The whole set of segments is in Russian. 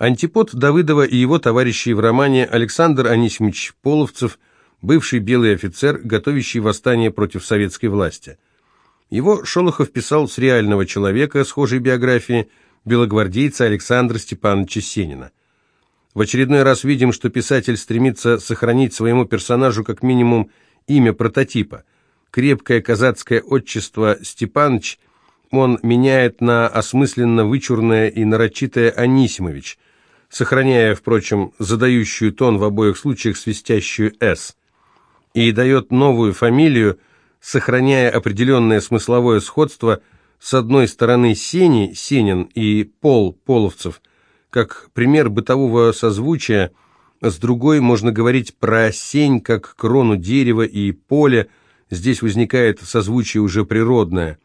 Антипод Давыдова и его товарищей в романе Александр Анисимович Половцев, бывший белый офицер, готовящий восстание против советской власти. Его Шолохов писал с реального человека, схожей биографии, белогвардейца Александра Степановича Сенина. В очередной раз видим, что писатель стремится сохранить своему персонажу как минимум имя прототипа. Крепкое казацкое отчество Степаныч он меняет на осмысленно вычурное и нарочитое Анисимович, сохраняя, впрочем, задающую тон в обоих случаях свистящую «С», и дает новую фамилию, сохраняя определенное смысловое сходство с одной стороны Сени, Сенин и Пол, Половцев, как пример бытового созвучия, с другой можно говорить про сень как крону дерева и поле, здесь возникает созвучие уже природное.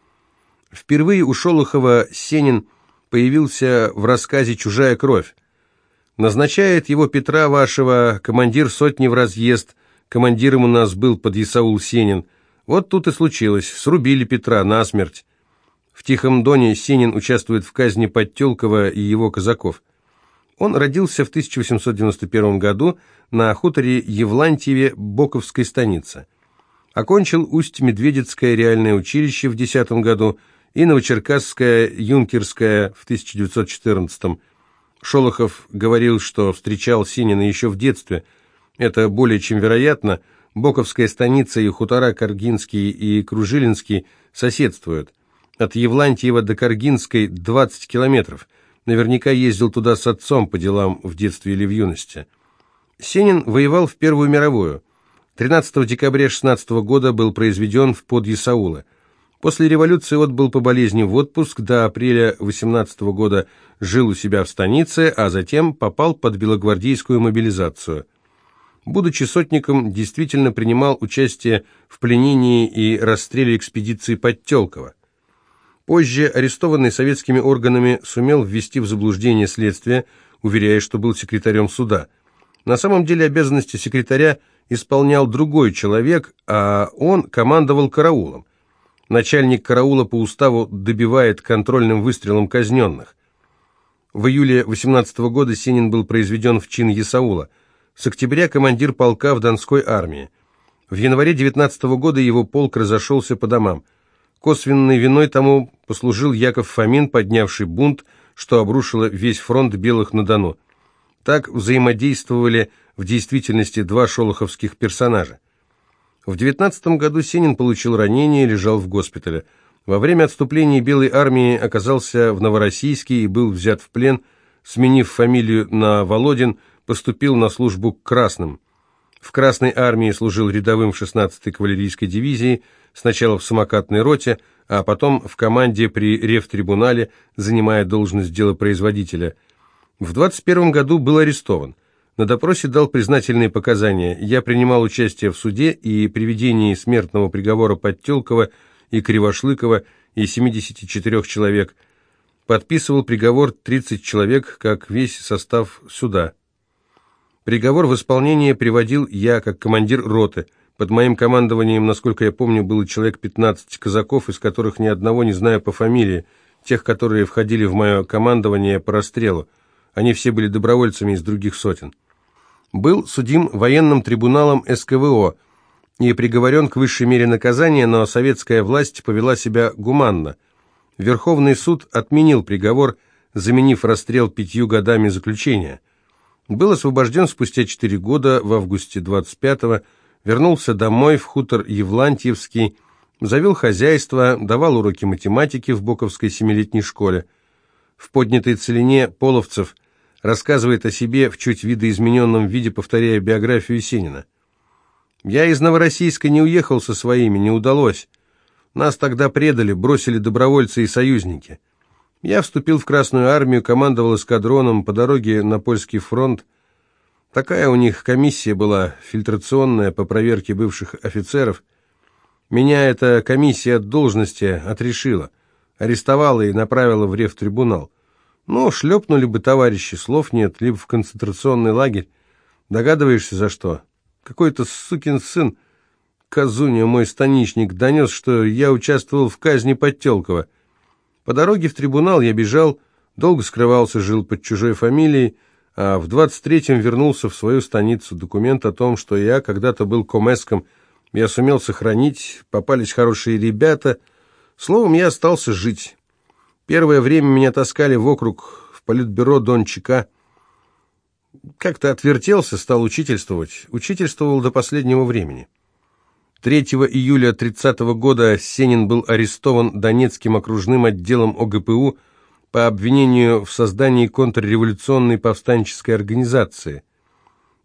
Впервые у Шолохова Сенин появился в рассказе «Чужая кровь». Назначает его Петра вашего, командир сотни в разъезд, командиром у нас был подъясаул Сенин. Вот тут и случилось, срубили Петра насмерть. В «Тихом доне» Сенин участвует в казни Подтелкова и его казаков. Он родился в 1891 году на хуторе Евлантьеве Боковской станицы. Окончил Усть-Медведецкое реальное училище в 10 году и Новочеркасское юнкерское в 1914 Шолохов говорил, что встречал Синина еще в детстве. Это более чем вероятно. Боковская станица и хутора Каргинский и Кружилинский соседствуют. От Евлантьева до Каргинской 20 километров. Наверняка ездил туда с отцом по делам в детстве или в юности. Сенин воевал в Первую мировую. 13 декабря 16 года был произведен в подъясаулы. После революции отбыл по болезни в отпуск, до апреля 18 года жил у себя в станице, а затем попал под белогвардейскую мобилизацию. Будучи сотником, действительно принимал участие в пленении и расстреле экспедиции Подтелкова. Позже арестованный советскими органами сумел ввести в заблуждение следствие, уверяя, что был секретарем суда. На самом деле обязанности секретаря исполнял другой человек, а он командовал караулом. Начальник караула по уставу добивает контрольным выстрелом казненных. В июле 18 года Синин был произведен в чин Ясаула. С октября командир полка в Донской армии. В январе 19 года его полк разошелся по домам. Косвенной виной тому послужил Яков Фомин, поднявший бунт, что обрушило весь фронт белых на Дону. Так взаимодействовали в действительности два шолоховских персонажа. В 19 году Сенин получил ранение и лежал в госпитале. Во время отступления Белой армии оказался в Новороссийске и был взят в плен, сменив фамилию на Володин, поступил на службу к Красным. В Красной армии служил рядовым в 16-й кавалерийской дивизии, сначала в самокатной роте, а потом в команде при Ревтрибунале, занимая должность делопроизводителя. В 21 году был арестован. На допросе дал признательные показания. Я принимал участие в суде и приведении смертного приговора Подтелкова и Кривошлыкова и 74 человек. Подписывал приговор 30 человек, как весь состав суда. Приговор в исполнение приводил я, как командир роты. Под моим командованием, насколько я помню, было человек 15 казаков, из которых ни одного не знаю по фамилии, тех, которые входили в мое командование по расстрелу. Они все были добровольцами из других сотен. Был судим военным трибуналом СКВО и приговорен к высшей мере наказания, но советская власть повела себя гуманно. Верховный суд отменил приговор, заменив расстрел пятью годами заключения был освобожден спустя четыре года, в августе 25-го, вернулся домой в хутор Евлантьевский, завел хозяйство, давал уроки математики в Боковской семилетней школе. В поднятой целине Половцев рассказывает о себе в чуть видоизмененном виде, повторяя биографию Сенина. «Я из Новороссийска не уехал со своими, не удалось. Нас тогда предали, бросили добровольцы и союзники». Я вступил в Красную армию, командовал эскадроном по дороге на польский фронт. Такая у них комиссия была, фильтрационная, по проверке бывших офицеров. Меня эта комиссия от должности отрешила, арестовала и направила в рефтрибунал. Ну, шлепнули бы товарищи, слов нет, либо в концентрационный лагерь. Догадываешься, за что? Какой-то сукин сын, Казуня, мой станичник, донес, что я участвовал в казни Подтелкова. По дороге в трибунал я бежал Долго скрывался, жил под чужой фамилией, а в 23-м вернулся в свою станицу. Документ о том, что я когда-то был комеском, я сумел сохранить, попались хорошие ребята. Словом, я остался жить. Первое время меня таскали вокруг в политбюро Дончика. Как-то отвертелся, стал учительствовать. Учительствовал до последнего времени. 3 июля 30 -го года Сенин был арестован Донецким окружным отделом ОГПУ по обвинению в создании контрреволюционной повстанческой организации.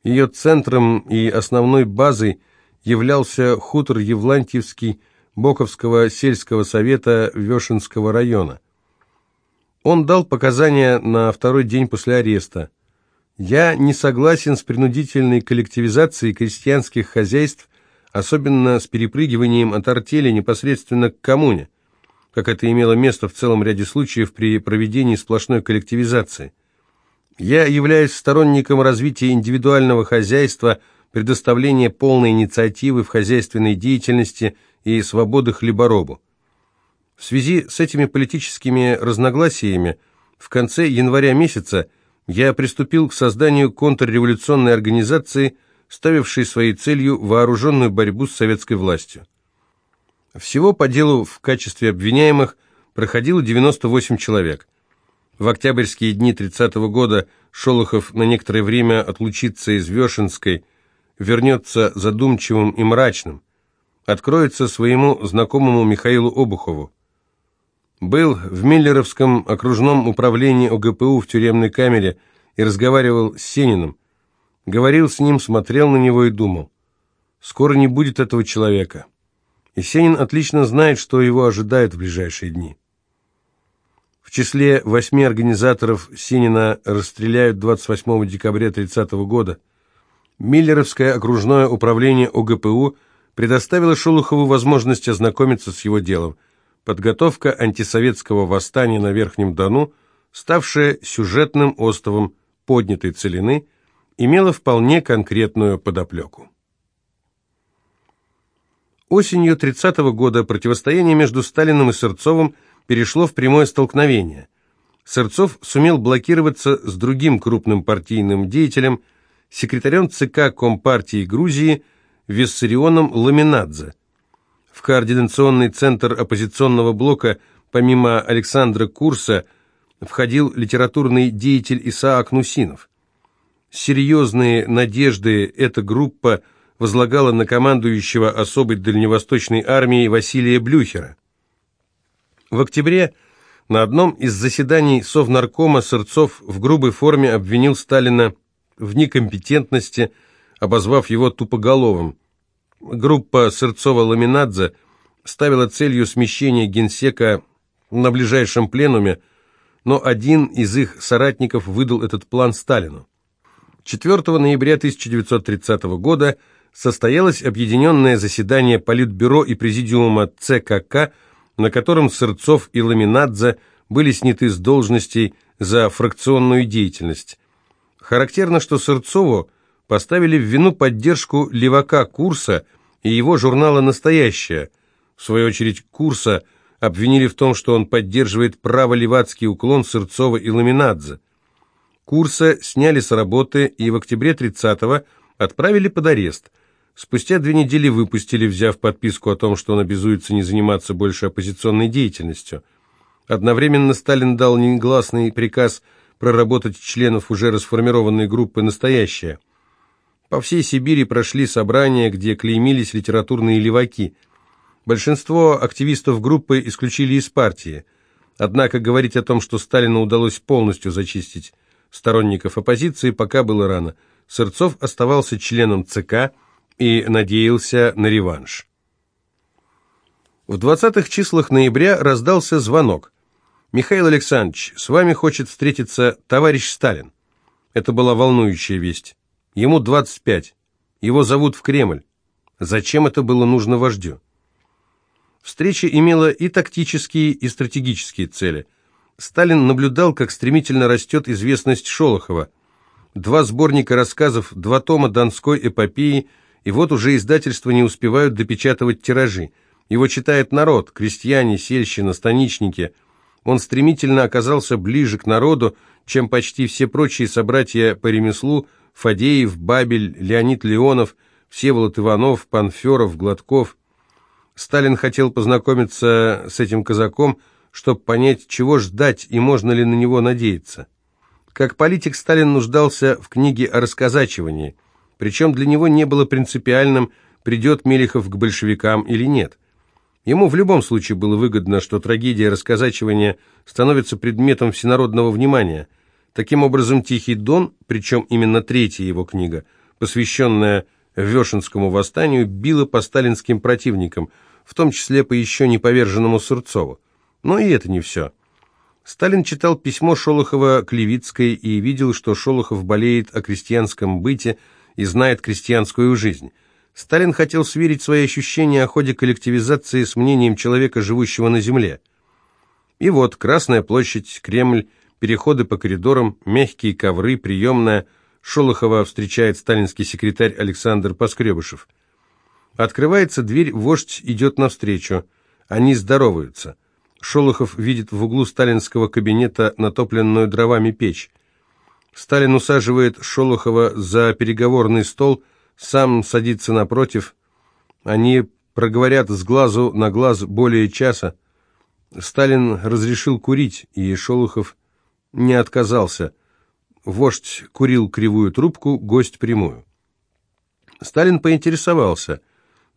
Ее центром и основной базой являлся хутор Евлантьевский Боковского сельского совета Вешенского района. Он дал показания на второй день после ареста. «Я не согласен с принудительной коллективизацией крестьянских хозяйств особенно с перепрыгиванием от артели непосредственно к коммуне, как это имело место в целом ряде случаев при проведении сплошной коллективизации. Я являюсь сторонником развития индивидуального хозяйства, предоставления полной инициативы в хозяйственной деятельности и свободы хлеборобу. В связи с этими политическими разногласиями в конце января месяца я приступил к созданию контрреволюционной организации – ставивший своей целью вооруженную борьбу с советской властью. Всего по делу в качестве обвиняемых проходило 98 человек. В октябрьские дни 30 -го года Шолохов на некоторое время отлучится из Вешенской, вернется задумчивым и мрачным, откроется своему знакомому Михаилу Обухову. Был в Миллеровском окружном управлении ОГПУ в тюремной камере и разговаривал с Сениным, Говорил с ним, смотрел на него и думал. Скоро не будет этого человека. Есенин отлично знает, что его ожидает в ближайшие дни. В числе восьми организаторов Синина расстреляют 28 декабря 30 года. Миллеровское окружное управление ОГПУ предоставило Шолохову возможность ознакомиться с его делом. Подготовка антисоветского восстания на Верхнем Дону, ставшая сюжетным островом поднятой целины – имела вполне конкретную подоплеку. Осенью 30 -го года противостояние между Сталиным и Сырцовым перешло в прямое столкновение. Сырцов сумел блокироваться с другим крупным партийным деятелем, секретарем ЦК Компартии Грузии Виссарионом Ламинадзе. В координационный центр оппозиционного блока помимо Александра Курса входил литературный деятель Исаак Нусинов серьезные надежды эта группа возлагала на командующего особой дальневосточной армией Василия Блюхера. В октябре на одном из заседаний Совнаркома Сырцов в грубой форме обвинил Сталина в некомпетентности, обозвав его тупоголовым. Группа Сырцова-Ламинадзе ставила целью смещения генсека на ближайшем пленуме, но один из их соратников выдал этот план Сталину. 4 ноября 1930 года состоялось объединенное заседание Политбюро и Президиума ЦКК, на котором Сырцов и Ламинадзе были сняты с должностей за фракционную деятельность. Характерно, что Сырцову поставили в вину поддержку левака Курса и его журнала «Настоящее». В свою очередь Курса обвинили в том, что он поддерживает право-левацкий уклон Сырцова и Ламинадзе. Курса сняли с работы и в октябре 30-го отправили под арест. Спустя две недели выпустили, взяв подписку о том, что он обязуется не заниматься больше оппозиционной деятельностью. Одновременно Сталин дал негласный приказ проработать членов уже расформированной группы «Настоящее». По всей Сибири прошли собрания, где клеймились литературные леваки. Большинство активистов группы исключили из партии. Однако говорить о том, что Сталину удалось полностью зачистить сторонников оппозиции пока было рано. Сырцов оставался членом ЦК и надеялся на реванш. В 20-х числах ноября раздался звонок. «Михаил Александрович, с вами хочет встретиться товарищ Сталин». Это была волнующая весть. Ему 25. Его зовут в Кремль. Зачем это было нужно вождю? Встреча имела и тактические, и стратегические цели – Сталин наблюдал, как стремительно растет известность Шолохова. Два сборника рассказов, два тома Донской эпопеи, и вот уже издательства не успевают допечатывать тиражи. Его читает народ, крестьяне, сельщина, станичники. Он стремительно оказался ближе к народу, чем почти все прочие собратья по ремеслу Фадеев, Бабель, Леонид Леонов, Всеволод Иванов, Панферов, Гладков. Сталин хотел познакомиться с этим казаком, чтобы понять, чего ждать и можно ли на него надеяться. Как политик Сталин нуждался в книге о расказачивании, причем для него не было принципиальным, придет Мелехов к большевикам или нет. Ему в любом случае было выгодно, что трагедия расказачивания становится предметом всенародного внимания. Таким образом, «Тихий дон», причем именно третья его книга, посвященная Вешенскому восстанию, била по сталинским противникам, в том числе по еще не поверженному Сурцову. Но и это не все. Сталин читал письмо Шолохова Клевицкой и видел, что Шолохов болеет о крестьянском быте и знает крестьянскую жизнь. Сталин хотел сверить свои ощущения о ходе коллективизации с мнением человека, живущего на земле. И вот Красная площадь, Кремль, переходы по коридорам, мягкие ковры, приемная. Шолохова встречает сталинский секретарь Александр Поскребышев. Открывается дверь, вождь идет навстречу. Они здороваются. Шолохов видит в углу сталинского кабинета натопленную дровами печь. Сталин усаживает Шолохова за переговорный стол, сам садится напротив. Они проговорят с глазу на глаз более часа. Сталин разрешил курить, и Шолохов не отказался. Вождь курил кривую трубку, гость прямую. Сталин поинтересовался,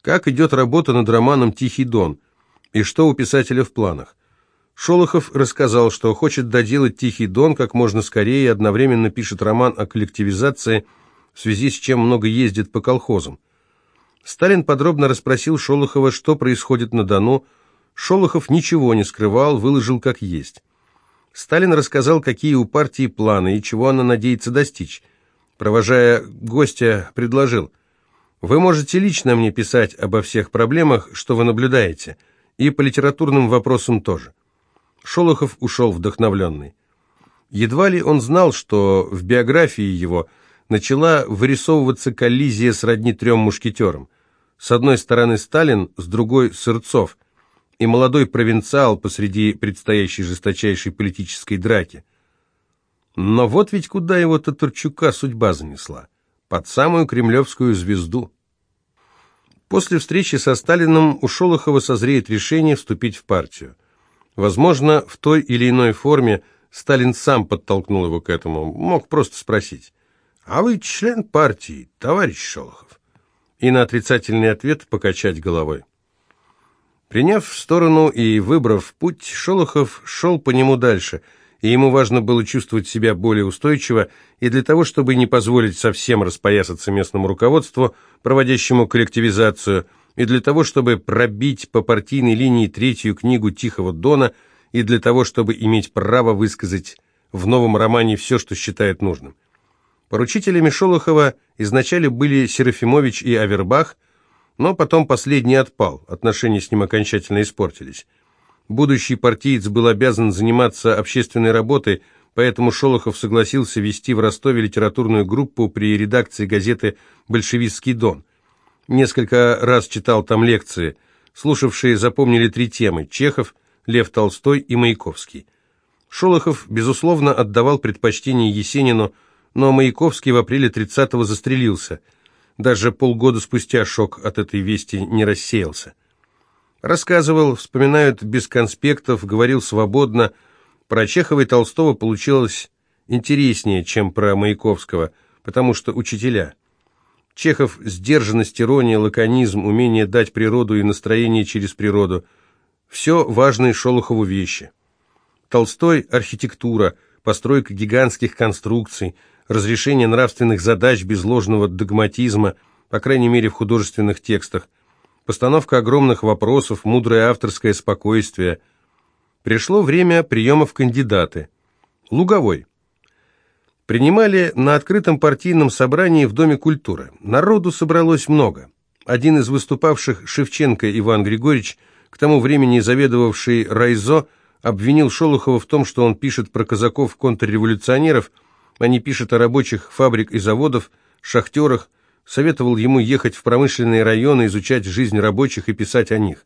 как идет работа над романом «Тихий дон», и что у писателя в планах. Шолохов рассказал, что хочет доделать «Тихий дон» как можно скорее и одновременно пишет роман о коллективизации, в связи с чем много ездит по колхозам. Сталин подробно расспросил Шолохова, что происходит на Дону. Шолохов ничего не скрывал, выложил как есть. Сталин рассказал, какие у партии планы и чего она надеется достичь. Провожая гостя, предложил, «Вы можете лично мне писать обо всех проблемах, что вы наблюдаете, и по литературным вопросам тоже». Шолохов ушел вдохновленный. Едва ли он знал, что в биографии его начала вырисовываться коллизия сродни трем мушкетерам. С одной стороны Сталин, с другой – Сырцов, и молодой провинциал посреди предстоящей жесточайшей политической драки. Но вот ведь куда его Татарчука судьба занесла. Под самую кремлевскую звезду. После встречи со Сталиным у Шолохова созреет решение вступить в партию. Возможно, в той или иной форме Сталин сам подтолкнул его к этому, мог просто спросить, «А вы член партии, товарищ Шолохов?» И на отрицательный ответ покачать головой. Приняв в сторону и выбрав путь, Шолохов шел по нему дальше, и ему важно было чувствовать себя более устойчиво, и для того, чтобы не позволить совсем распоясаться местному руководству, проводящему коллективизацию – и для того, чтобы пробить по партийной линии третью книгу Тихого Дона, и для того, чтобы иметь право высказать в новом романе все, что считает нужным. Поручителями Шолохова изначально были Серафимович и Авербах, но потом последний отпал, отношения с ним окончательно испортились. Будущий партиец был обязан заниматься общественной работой, поэтому Шолохов согласился вести в Ростове литературную группу при редакции газеты «Большевистский дон». Несколько раз читал там лекции. Слушавшие запомнили три темы – Чехов, Лев Толстой и Маяковский. Шолохов, безусловно, отдавал предпочтение Есенину, но Маяковский в апреле 30-го застрелился. Даже полгода спустя шок от этой вести не рассеялся. Рассказывал, вспоминают без конспектов, говорил свободно. Про Чехова и Толстого получилось интереснее, чем про Маяковского, потому что учителя – Чехов – сдержанность, ирония, лаконизм, умение дать природу и настроение через природу. Все важные Шолохову вещи. Толстой – архитектура, постройка гигантских конструкций, разрешение нравственных задач без ложного догматизма, по крайней мере в художественных текстах, постановка огромных вопросов, мудрое авторское спокойствие. Пришло время приема в кандидаты. Луговой – Принимали на открытом партийном собрании в Доме культуры. Народу собралось много. Один из выступавших, Шевченко Иван Григорьевич, к тому времени заведовавший Райзо, обвинил Шолохова в том, что он пишет про казаков-контрреволюционеров, не пишет о рабочих фабрик и заводов, шахтерах, советовал ему ехать в промышленные районы, изучать жизнь рабочих и писать о них.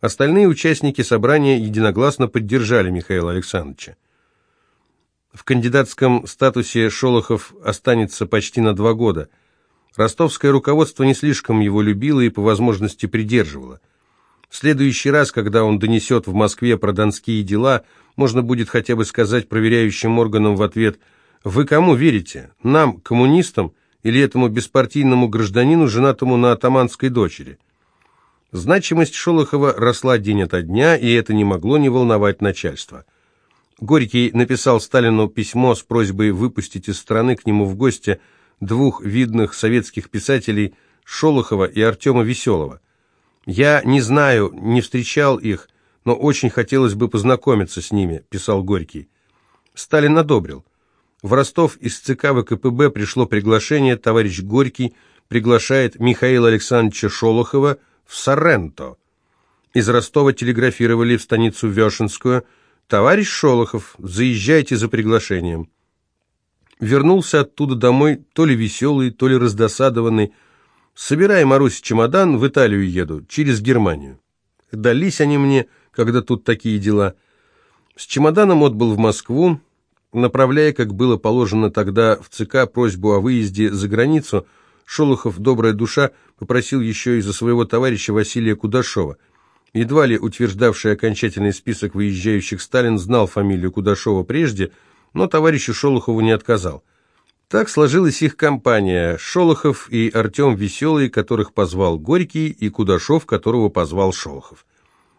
Остальные участники собрания единогласно поддержали Михаила Александровича. В кандидатском статусе Шолохов останется почти на два года. Ростовское руководство не слишком его любило и по возможности придерживало. В следующий раз, когда он донесет в Москве про донские дела, можно будет хотя бы сказать проверяющим органам в ответ «Вы кому верите? Нам, коммунистам, или этому беспартийному гражданину, женатому на атаманской дочери?» Значимость Шолохова росла день ото дня, и это не могло не волновать начальство. Горький написал Сталину письмо с просьбой выпустить из страны к нему в гости двух видных советских писателей Шолохова и Артема Веселого. «Я не знаю, не встречал их, но очень хотелось бы познакомиться с ними», – писал Горький. Сталин одобрил. В Ростов из ЦК ВКПБ пришло приглашение, товарищ Горький приглашает Михаила Александровича Шолохова – в Сорренто. Из Ростова телеграфировали в станицу Вешенскую. «Товарищ Шолохов, заезжайте за приглашением». Вернулся оттуда домой, то ли веселый, то ли раздосадованный. «Собирай, Марусь, чемодан, в Италию еду, через Германию». Дались они мне, когда тут такие дела. С чемоданом отбыл в Москву, направляя, как было положено тогда в ЦК, просьбу о выезде за границу – Шолохов, добрая душа, попросил еще и за своего товарища Василия Кудашова. Едва ли утверждавший окончательный список выезжающих Сталин знал фамилию Кудашова прежде, но товарищу Шолохову не отказал. Так сложилась их компания – Шолохов и Артем Веселый, которых позвал Горький, и Кудашов, которого позвал Шолохов.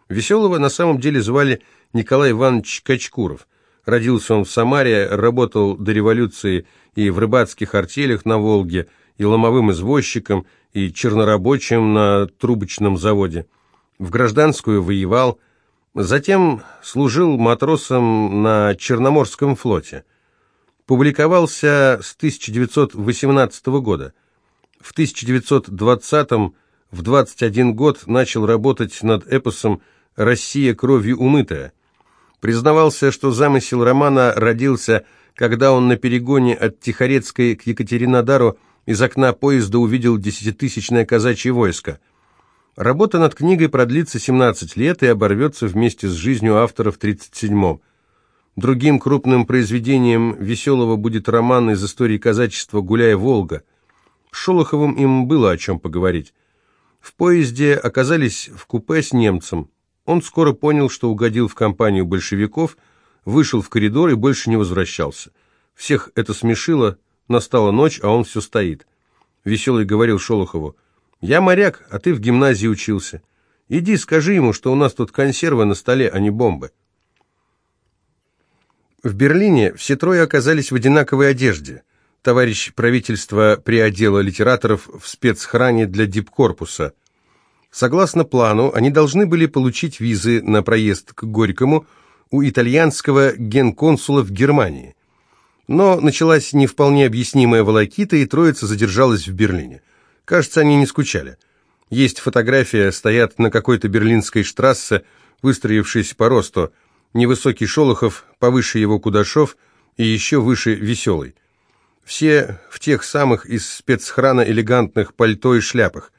Веселого на самом деле звали Николай Иванович Качкуров. Родился он в Самаре, работал до революции и в рыбацких артелях на Волге – и ломовым извозчиком, и чернорабочим на трубочном заводе. В гражданскую воевал, затем служил матросом на Черноморском флоте. Публиковался с 1918 года. В 1920 в 21 год начал работать над эпосом «Россия кровью умытая». Признавался, что замысел романа родился, когда он на перегоне от Тихорецкой к Екатеринодару из окна поезда увидел десятитысячное казачье войско. Работа над книгой продлится 17 лет и оборвется вместе с жизнью автора в 37-м. Другим крупным произведением Веселого будет роман из истории казачества «Гуляя Волга». С Шолоховым им было о чем поговорить. В поезде оказались в купе с немцем. Он скоро понял, что угодил в компанию большевиков, вышел в коридор и больше не возвращался. Всех это смешило, Настала ночь, а он все стоит. Веселый говорил Шолохову, «Я моряк, а ты в гимназии учился. Иди, скажи ему, что у нас тут консервы на столе, а не бомбы». В Берлине все трое оказались в одинаковой одежде. Товарищ правительства приодело литераторов в спецхране для дипкорпуса. Согласно плану, они должны были получить визы на проезд к Горькому у итальянского генконсула в Германии. Но началась не вполне объяснимая волокита, и троица задержалась в Берлине. Кажется, они не скучали. Есть фотография, стоят на какой-то берлинской штрассе, выстроившись по росту. Невысокий Шолохов, повыше его Кудашов и еще выше Веселый. Все в тех самых из спецхрана элегантных пальто и шляпах.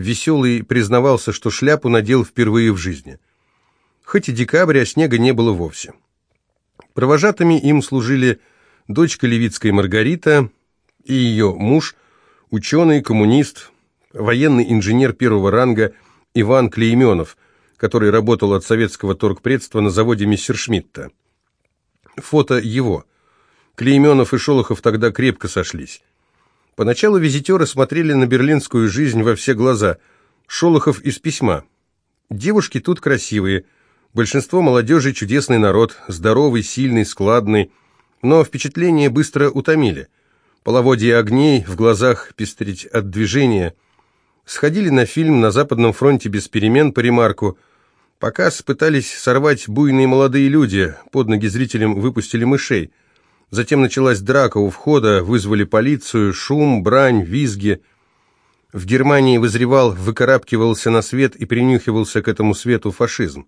Веселый признавался, что шляпу надел впервые в жизни. Хоть и декабрь, а снега не было вовсе. Провожатыми им служили дочка Левицкой Маргарита и ее муж, ученый, коммунист, военный инженер первого ранга Иван Клейменов, который работал от советского торгпредства на заводе Мессершмитта. Фото его. Клейменов и Шолохов тогда крепко сошлись. Поначалу визитеры смотрели на берлинскую жизнь во все глаза. Шолохов из письма. «Девушки тут красивые. Большинство молодежи чудесный народ, здоровый, сильный, складный. Но впечатления быстро утомили. Половодье огней, в глазах пестрить от движения. Сходили на фильм «На Западном фронте без перемен» по ремарку. Показ пытались сорвать буйные молодые люди, под ноги зрителям выпустили мышей. Затем началась драка у входа, вызвали полицию, шум, брань, визги. В Германии вызревал, выкарабкивался на свет и принюхивался к этому свету фашизм.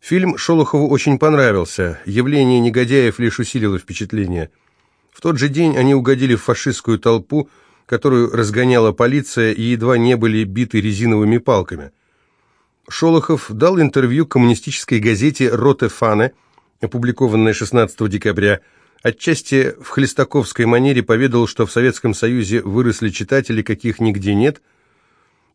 Фильм Шолохову очень понравился. Явление негодяев лишь усилило впечатление. В тот же день они угодили в фашистскую толпу, которую разгоняла полиция и едва не были биты резиновыми палками. Шолохов дал интервью коммунистической газете «Роте Фане», опубликованное 16 декабря, отчасти в хлестаковской манере поведал, что в Советском Союзе выросли читатели, каких нигде нет.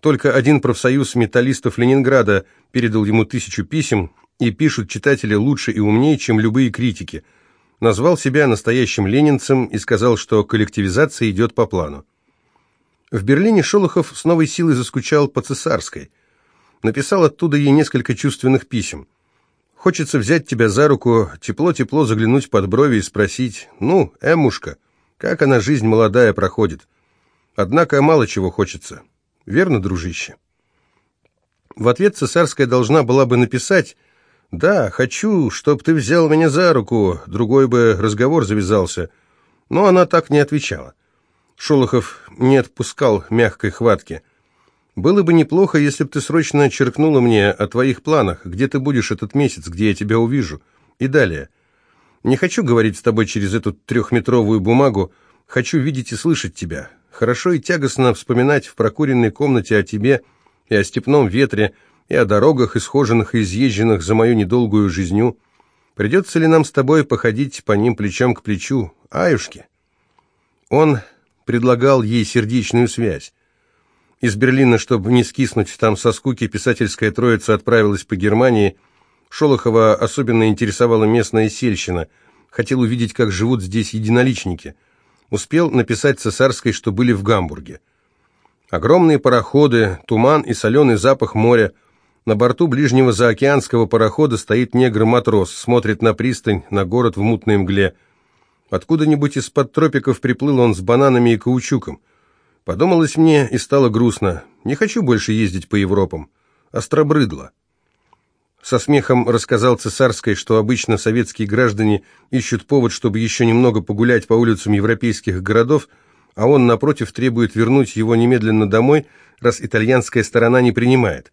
Только один профсоюз металлистов Ленинграда передал ему тысячу писем, и пишут читатели лучше и умнее, чем любые критики. Назвал себя настоящим ленинцем и сказал, что коллективизация идет по плану. В Берлине Шолохов с новой силой заскучал по цесарской. Написал оттуда ей несколько чувственных писем. Хочется взять тебя за руку, тепло-тепло заглянуть под брови и спросить, «Ну, Эмушка, как она, жизнь молодая, проходит?» Однако мало чего хочется. Верно, дружище? В ответ цесарская должна была бы написать, «Да, хочу, чтоб ты взял меня за руку», другой бы разговор завязался. Но она так не отвечала. Шолохов не отпускал мягкой хватки. Было бы неплохо, если бы ты срочно черкнула мне о твоих планах, где ты будешь этот месяц, где я тебя увижу. И далее. Не хочу говорить с тобой через эту трехметровую бумагу, хочу видеть и слышать тебя. Хорошо и тягостно вспоминать в прокуренной комнате о тебе и о степном ветре, и о дорогах, исхоженных и изъезженных за мою недолгую жизнью. Придется ли нам с тобой походить по ним плечом к плечу, аюшки?» Он предлагал ей сердечную связь. Из Берлина, чтобы не скиснуть там со скуки, писательская троица отправилась по Германии. Шолохова особенно интересовала местная сельщина. Хотел увидеть, как живут здесь единоличники. Успел написать цесарской, что были в Гамбурге. Огромные пароходы, туман и соленый запах моря. На борту ближнего заокеанского парохода стоит негр-матрос, смотрит на пристань, на город в мутной мгле. Откуда-нибудь из-под тропиков приплыл он с бананами и каучуком. Подумалось мне и стало грустно. Не хочу больше ездить по Европам. Остробрыдло. Со смехом рассказал Цесарской, что обычно советские граждане ищут повод, чтобы еще немного погулять по улицам европейских городов, а он, напротив, требует вернуть его немедленно домой, раз итальянская сторона не принимает.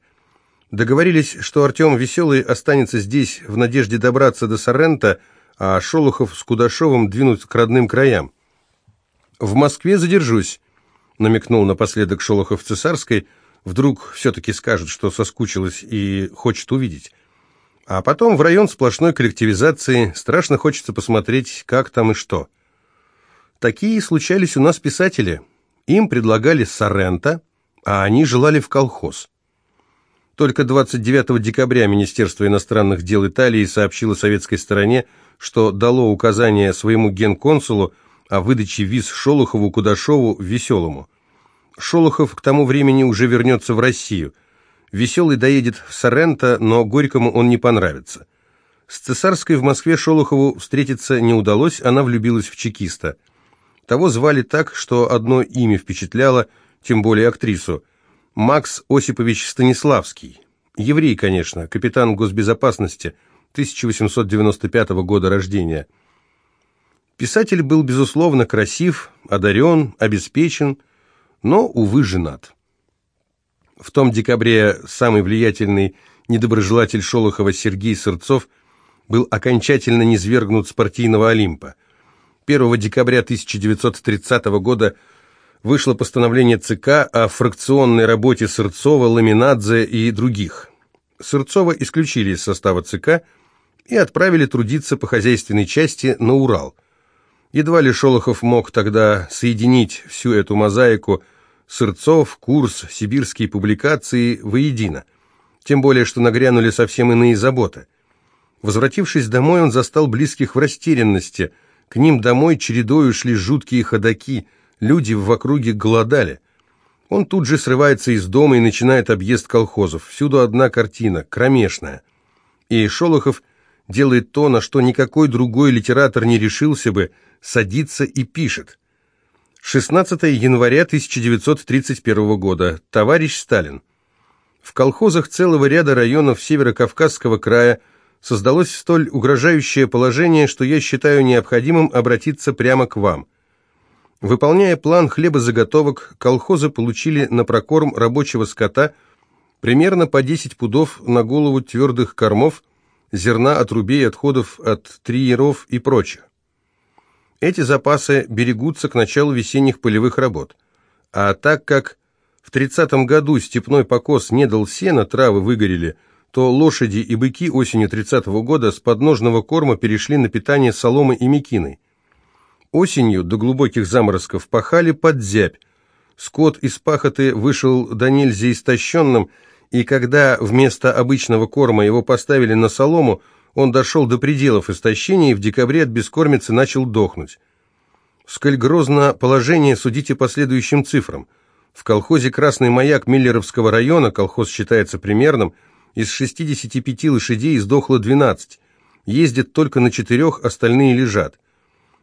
Договорились, что Артем Веселый останется здесь в надежде добраться до Соррента, а Шолохов с Кудашовым двинут к родным краям. «В Москве задержусь», намекнул напоследок Шолохов Цесарской, вдруг все-таки скажет, что соскучилась и хочет увидеть. А потом в район сплошной коллективизации, страшно хочется посмотреть, как там и что. Такие случались у нас писатели. Им предлагали Соррента, а они желали в колхоз. Только 29 декабря Министерство иностранных дел Италии сообщило советской стороне, что дало указание своему генконсулу о выдаче виз Шолохову, Кудашову, Веселому. Шолохов к тому времени уже вернется в Россию. Веселый доедет в Соренто, но Горькому он не понравится. С Цесарской в Москве Шолохову встретиться не удалось, она влюбилась в чекиста. Того звали так, что одно имя впечатляло, тем более актрису. Макс Осипович Станиславский. Еврей, конечно, капитан госбезопасности, 1895 года рождения. Писатель был, безусловно, красив, одарен, обеспечен, но, увы, женат. В том декабре самый влиятельный недоброжелатель Шолохова Сергей Сырцов был окончательно низвергнут с партийного Олимпа. 1 декабря 1930 года вышло постановление ЦК о фракционной работе Сырцова, Ламинадзе и других. Сырцова исключили из состава ЦК и отправили трудиться по хозяйственной части на Урал – Едва ли Шолохов мог тогда соединить всю эту мозаику Сырцов, курс, сибирские публикации воедино. Тем более, что нагрянули совсем иные заботы. Возвратившись домой, он застал близких в растерянности. К ним домой чередою шли жуткие ходаки, люди в округе голодали. Он тут же срывается из дома и начинает объезд колхозов. Всюду одна картина, кромешная. И Шолохов делает то, на что никакой другой литератор не решился бы – садится и пишет. 16 января 1931 года. Товарищ Сталин. В колхозах целого ряда районов Северо-Кавказского края создалось столь угрожающее положение, что я считаю необходимым обратиться прямо к вам. Выполняя план хлебозаготовок, колхозы получили на прокорм рабочего скота примерно по 10 пудов на голову твердых кормов, зерна, отрубей, отходов от триеров и прочее. Эти запасы берегутся к началу весенних полевых работ. А так как в 30 году степной покос не дал сена, травы выгорели, то лошади и быки осенью 30 -го года с подножного корма перешли на питание соломы и мекиной. Осенью до глубоких заморозков пахали под зябь. Скот из пахоты вышел до нельзя истощенным, и когда вместо обычного корма его поставили на солому, он дошел до пределов истощения и в декабре от бескормицы начал дохнуть. Сколь грозно положение, судите по следующим цифрам. В колхозе «Красный маяк» Миллеровского района, колхоз считается примерным, из 65 лошадей сдохло 12. Ездят только на четырех, остальные лежат.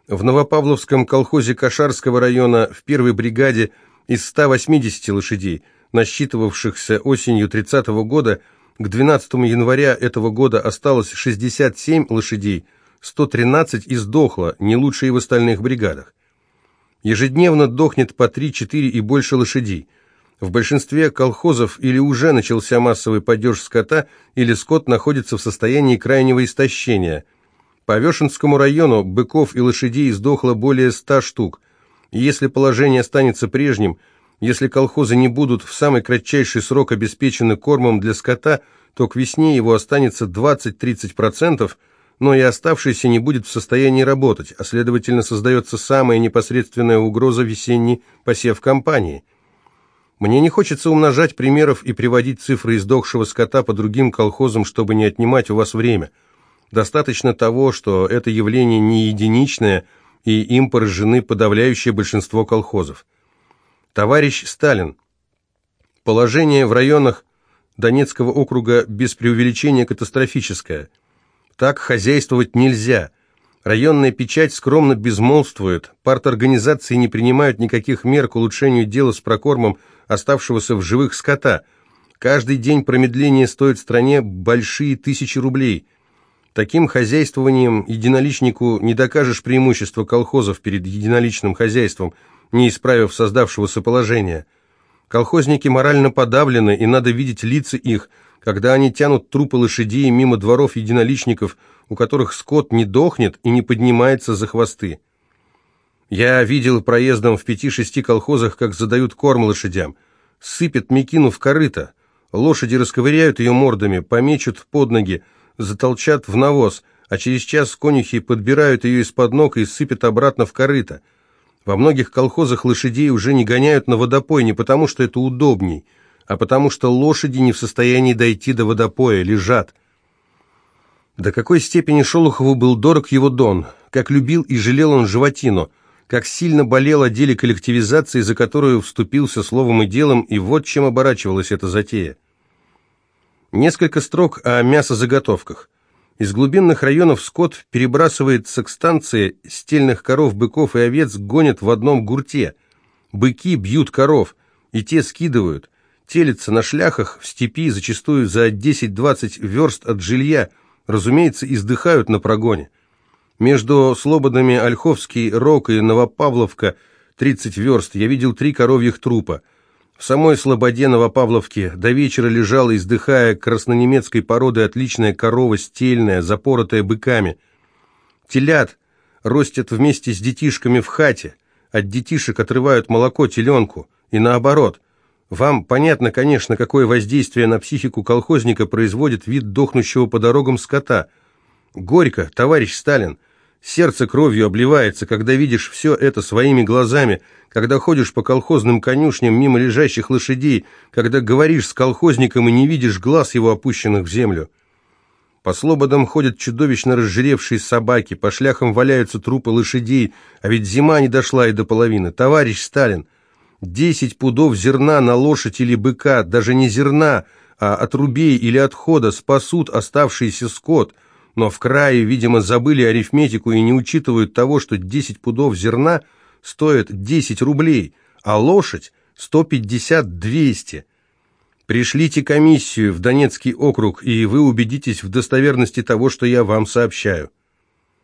В Новопавловском колхозе Кошарского района в первой бригаде из 180 лошадей, насчитывавшихся осенью 30 -го года, к 12 января этого года осталось 67 лошадей, 113 издохло, не лучше и в остальных бригадах. Ежедневно дохнет по 3-4 и больше лошадей. В большинстве колхозов или уже начался массовый падеж скота, или скот находится в состоянии крайнего истощения. По Вешенскому району быков и лошадей сдохло более 100 штук. И если положение останется прежним, если колхозы не будут в самый кратчайший срок обеспечены кормом для скота, то к весне его останется 20-30%, но и оставшийся не будет в состоянии работать, а следовательно создается самая непосредственная угроза весенней посев компании. Мне не хочется умножать примеров и приводить цифры издохшего скота по другим колхозам, чтобы не отнимать у вас время. Достаточно того, что это явление не единичное, и им поражены подавляющее большинство колхозов. Товарищ Сталин. Положение в районах Донецкого округа без преувеличения катастрофическое – так хозяйствовать нельзя. Районная печать скромно безмолвствует, парторганизации не принимают никаких мер к улучшению дела с прокормом оставшегося в живых скота. Каждый день промедления стоит стране большие тысячи рублей. Таким хозяйствованием единоличнику не докажешь преимущество колхозов перед единоличным хозяйством, не исправив создавшегося положения. Колхозники морально подавлены, и надо видеть лица их – когда они тянут трупы лошадей мимо дворов единоличников, у которых скот не дохнет и не поднимается за хвосты. Я видел проездом в пяти-шести колхозах, как задают корм лошадям. Сыпят мекину в корыто. Лошади расковыряют ее мордами, помечут под ноги, затолчат в навоз, а через час конюхи подбирают ее из-под ног и сыпят обратно в корыто. Во многих колхозах лошадей уже не гоняют на водопой не потому, что это удобней – а потому что лошади не в состоянии дойти до водопоя, лежат. До какой степени Шолохову был дорог его дон, как любил и жалел он животину, как сильно болел о деле коллективизации, за которую вступился словом и делом, и вот чем оборачивалась эта затея. Несколько строк о мясозаготовках. Из глубинных районов скот перебрасывается к станции, стельных коров, быков и овец гонят в одном гурте. Быки бьют коров, и те скидывают телятся на шляхах в степи, зачастую за 10-20 верст от жилья, разумеется, издыхают на прогоне. Между слободами Ольховский, Рок и Новопавловка 30 верст я видел три коровьих трупа. В самой слободе Новопавловки до вечера лежала, издыхая краснонемецкой породы, отличная корова стельная, запоротая быками. Телят ростят вместе с детишками в хате, от детишек отрывают молоко теленку, и наоборот – вам понятно, конечно, какое воздействие на психику колхозника производит вид дохнущего по дорогам скота. Горько, товарищ Сталин. Сердце кровью обливается, когда видишь все это своими глазами, когда ходишь по колхозным конюшням мимо лежащих лошадей, когда говоришь с колхозником и не видишь глаз его опущенных в землю. По слободам ходят чудовищно разжиревшие собаки, по шляхам валяются трупы лошадей, а ведь зима не дошла и до половины. Товарищ Сталин, Десять пудов зерна на лошадь или быка, даже не зерна, а отрубей или отхода спасут оставшийся скот, но в крае, видимо, забыли арифметику и не учитывают того, что десять пудов зерна стоят десять рублей, а лошадь сто пятьдесят-двести. Пришлите комиссию в Донецкий округ, и вы убедитесь в достоверности того, что я вам сообщаю.